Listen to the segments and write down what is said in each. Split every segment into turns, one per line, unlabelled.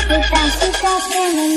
Suka suka senang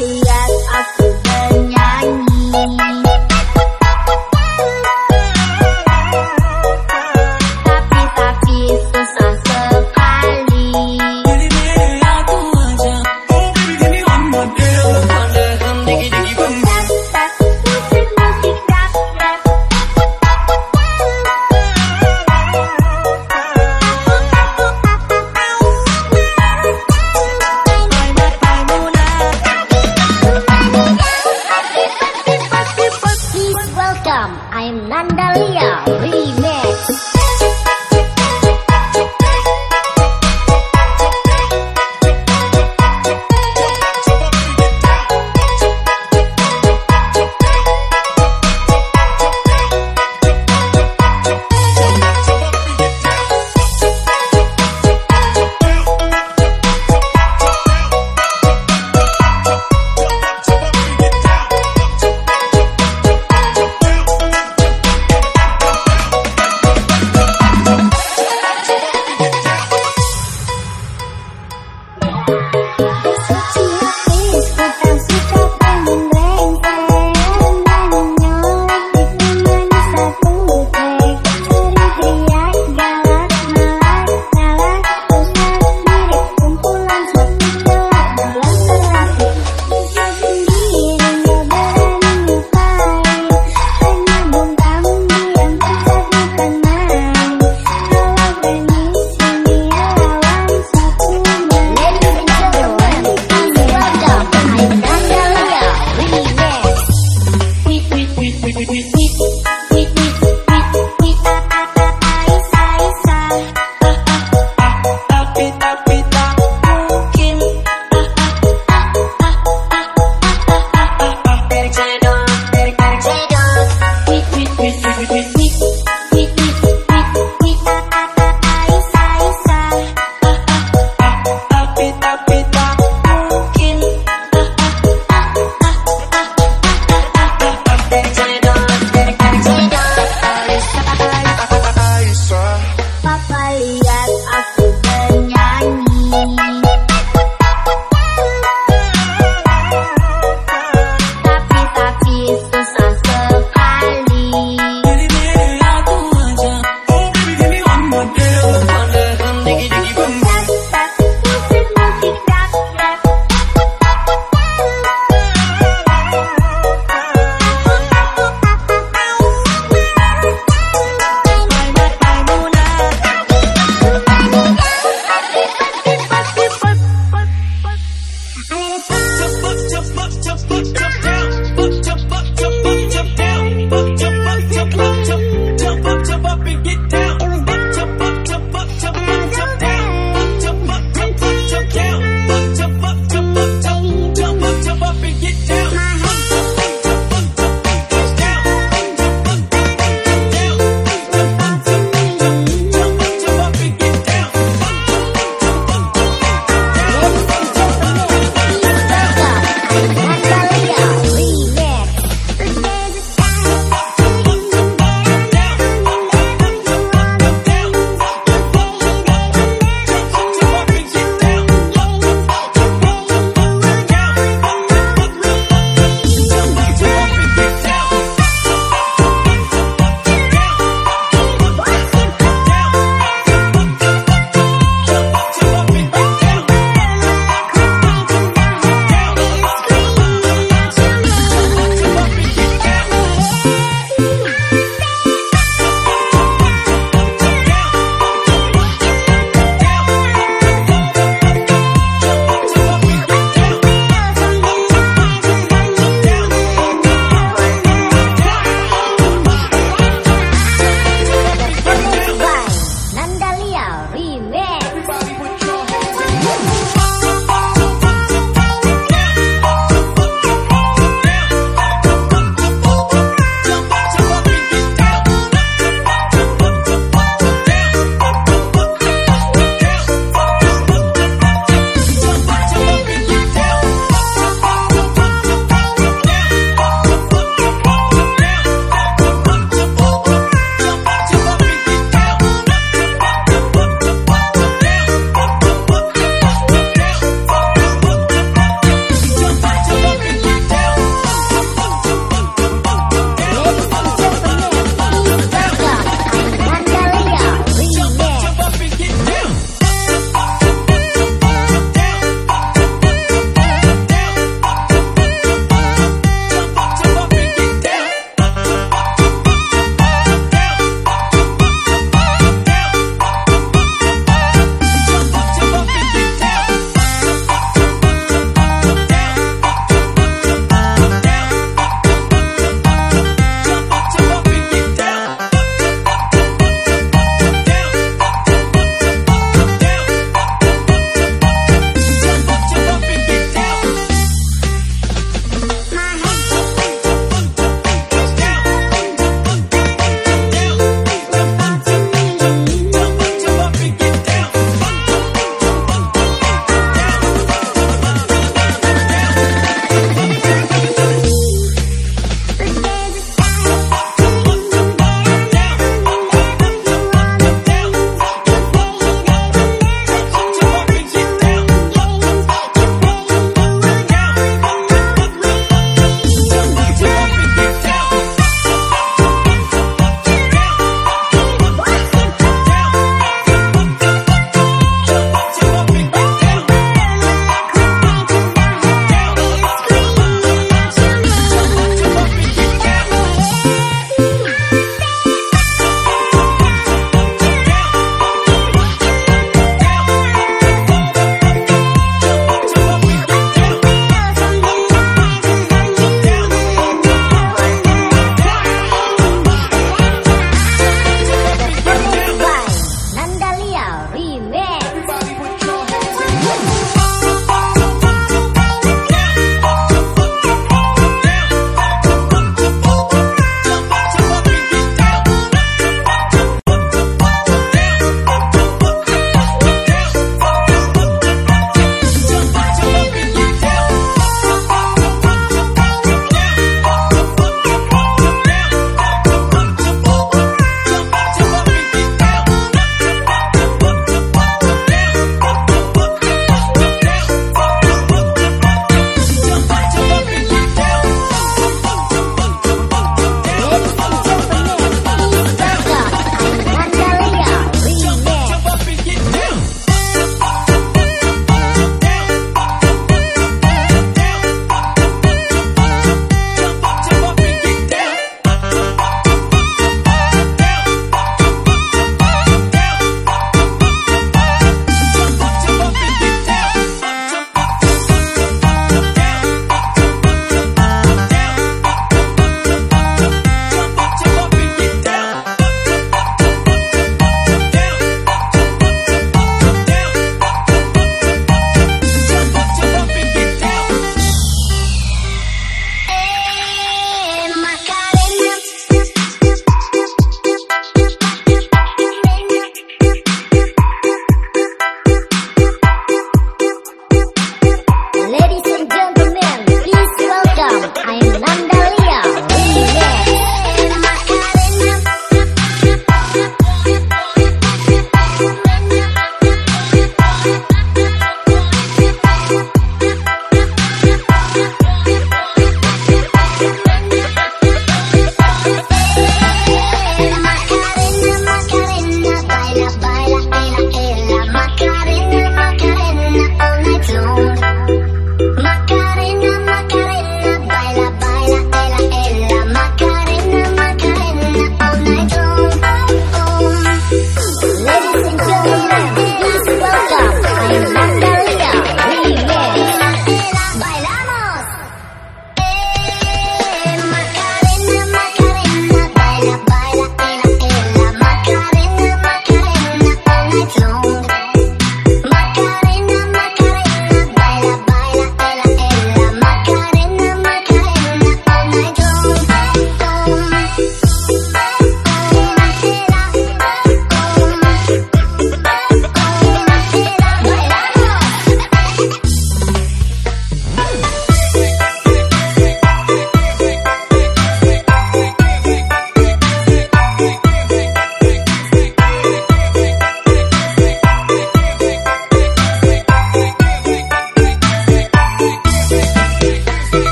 yeah. Wonder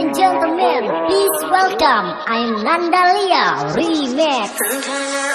and gentlemen, please welcome I'm Nandalia Remix.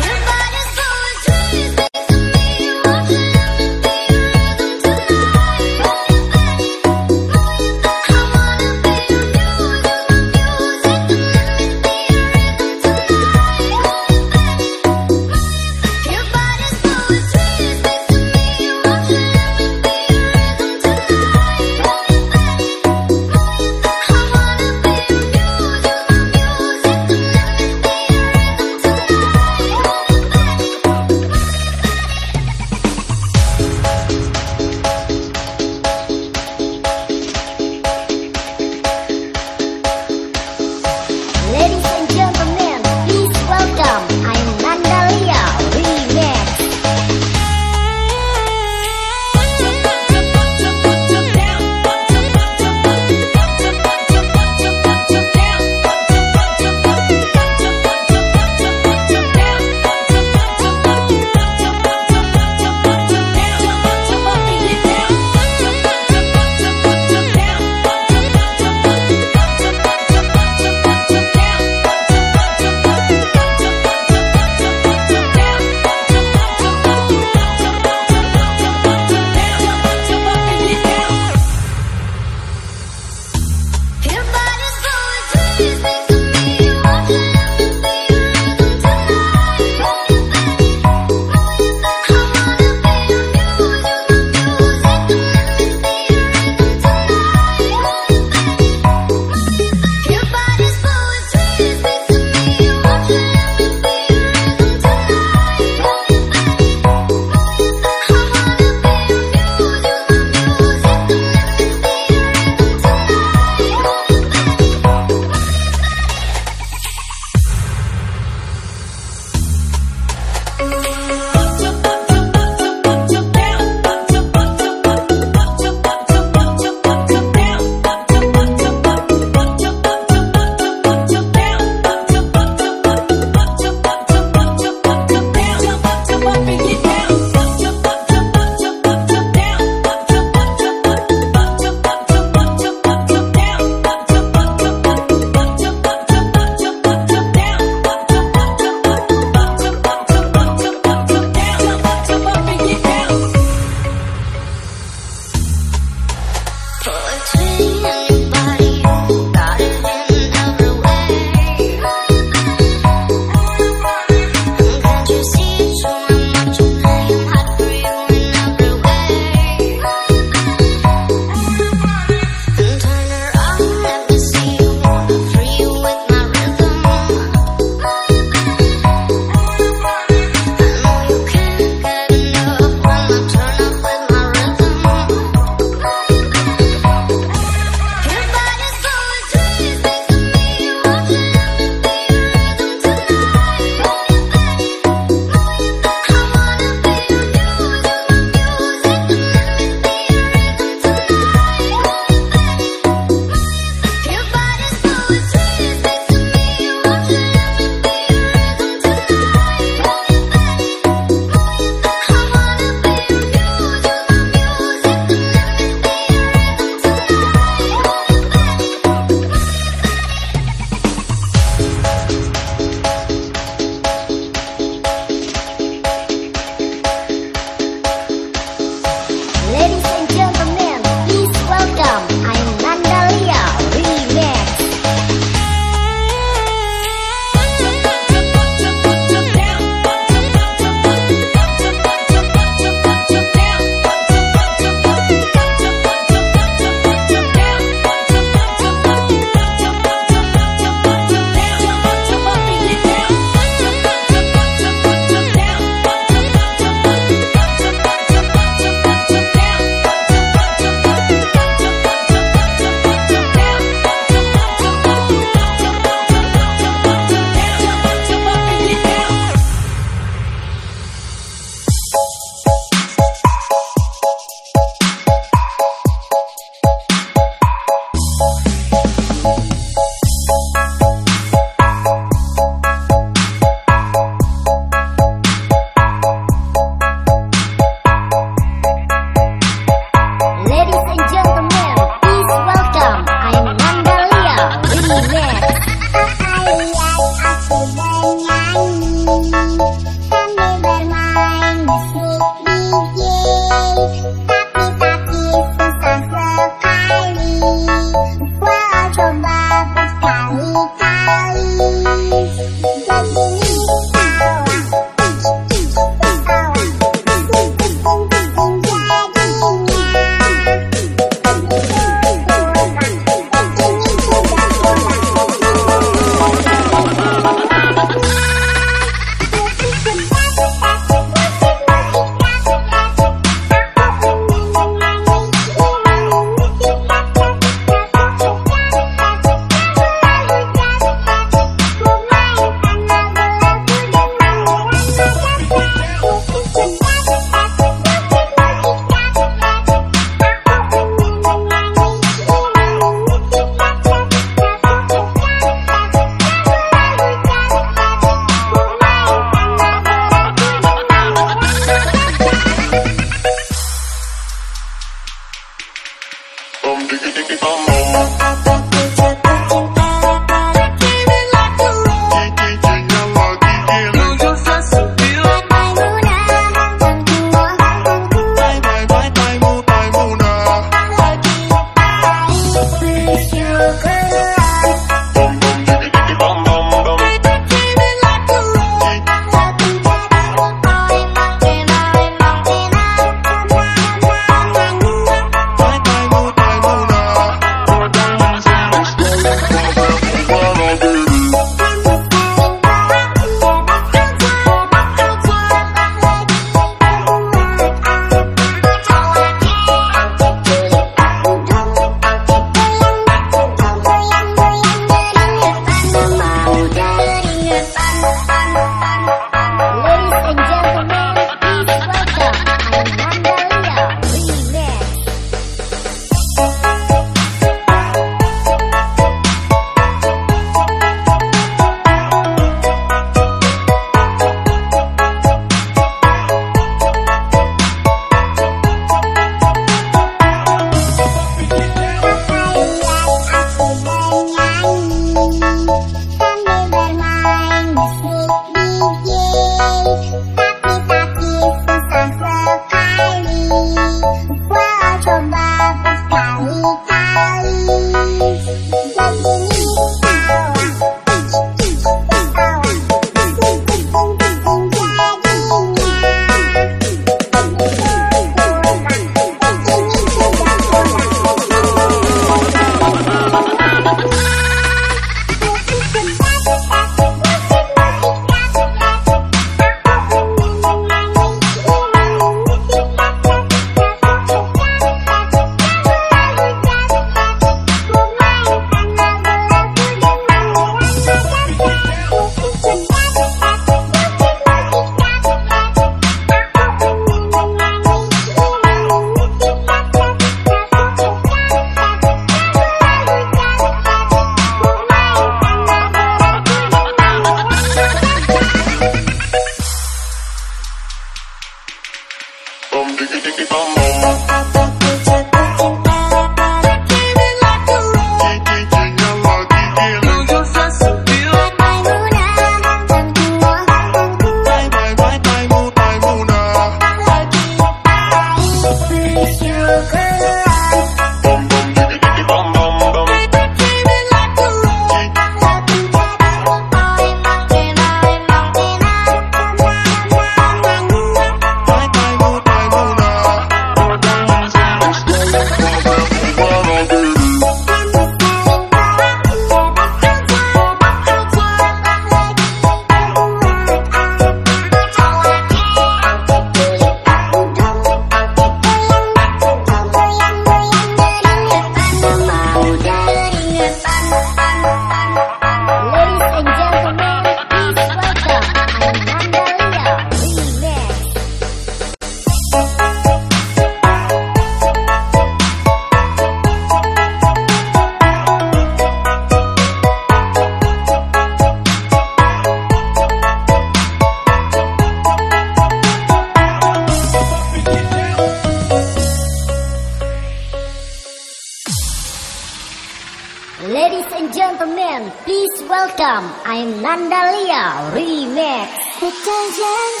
I'm Nandalia Remix.